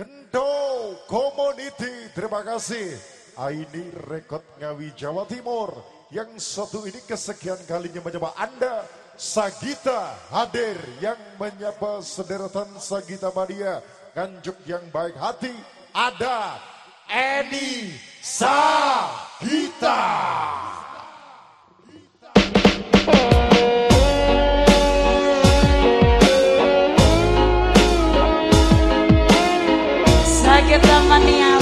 Gendo Community, terima kasih. Ini rekod Ngawi Jawa Timur yang satu ini kesekian kalinya menyapa Anda Sagita hadir yang menyapa sederetan Sagita Madia Nganjuk yang baik hati ada Edi Sagita. get the money out.